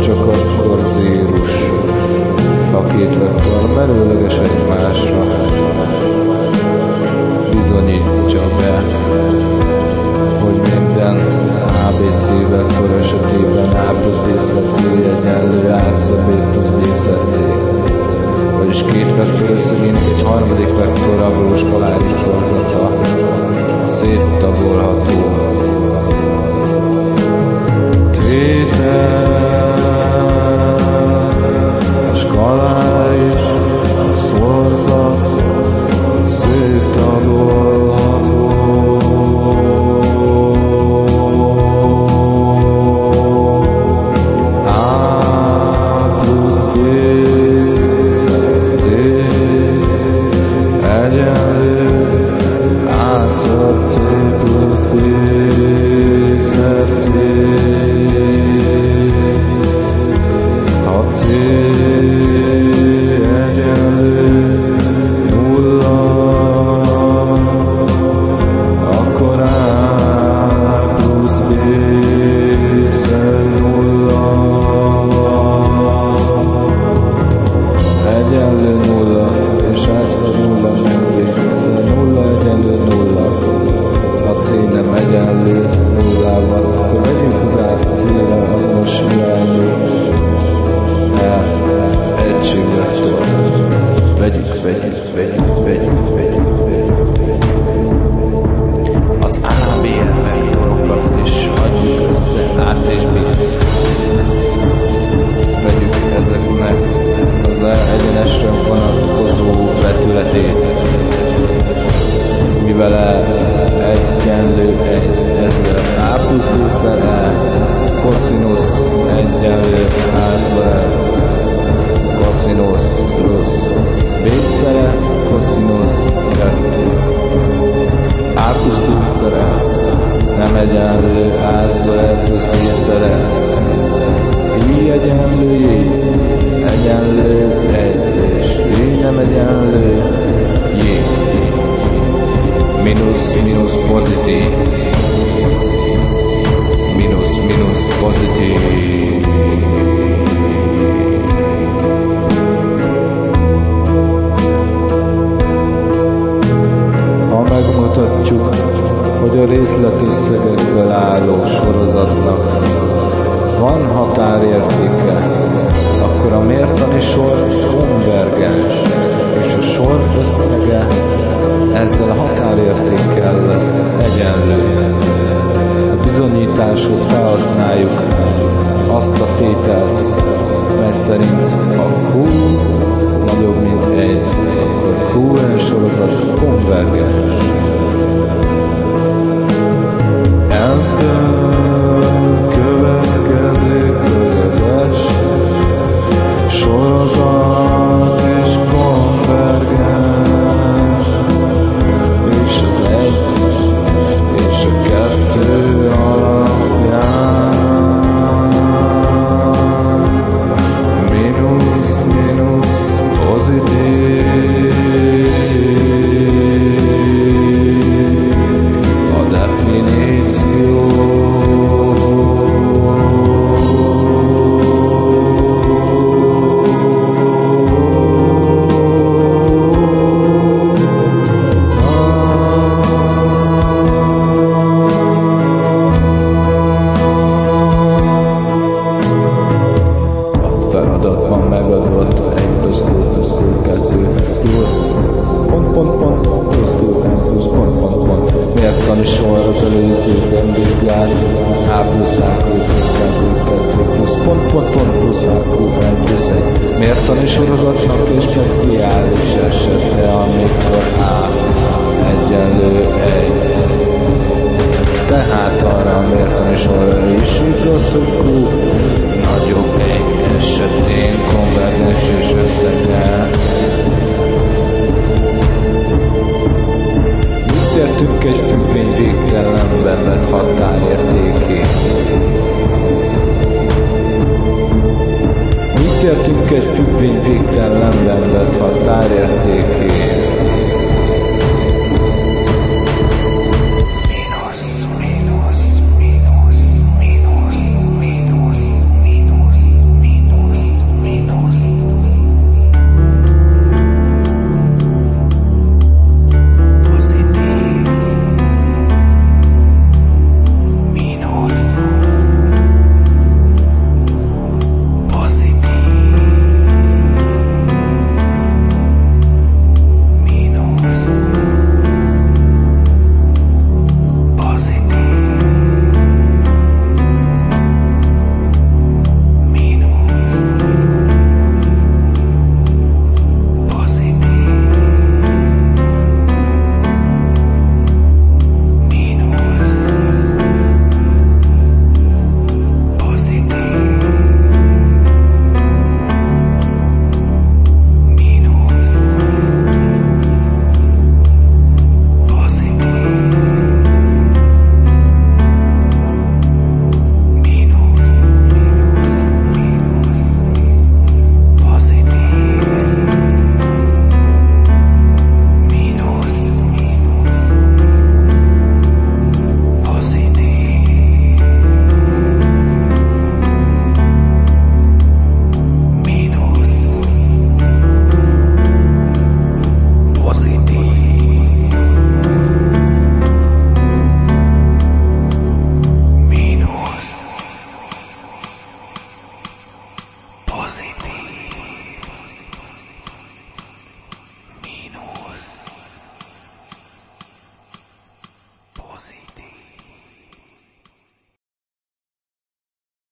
csak akkor zírus. A két vektör merőleges egymásra bizonyítsa be, hogy minden ABC vektor esetében A plusz B szer C egyenlő A plusz B. Vagyis két vektor szerint egy harmadik vektor abról skoláris szorzata széttagolható. Koszinusz egyenlő A szer E, koszinusz plusz B szer E, koszinusz 2. A plusz B szer E, nem egyenlő A szer E plusz B szer E, I egyenlő J, egyenlő 1, és I nem egyenlő J. Minusz, minusz pozitív. Pozitív. Ha megmutatjuk, hogy a részletösszegekből álló sorozatnak van határértéke, akkor a mértani sor konvergens, és a sor összege ezzel a határértékkel lesz egyenlő. Bizonyításhoz felhasználjuk azt a tételt, mely szerint a Q miért tani sor az előzőben vizsgált A plusz A Q plusz A Q kettő plusz pont pont pont plusz A Q plusz egy miért tani sorozatnak és speciális esete amikor A egyenlő egy? Tehát arra a mértani sorra is igaz, nagyobb egy esetén konvergens és összege. Mit értünk egy függvény függvény végtelenben vett Você tem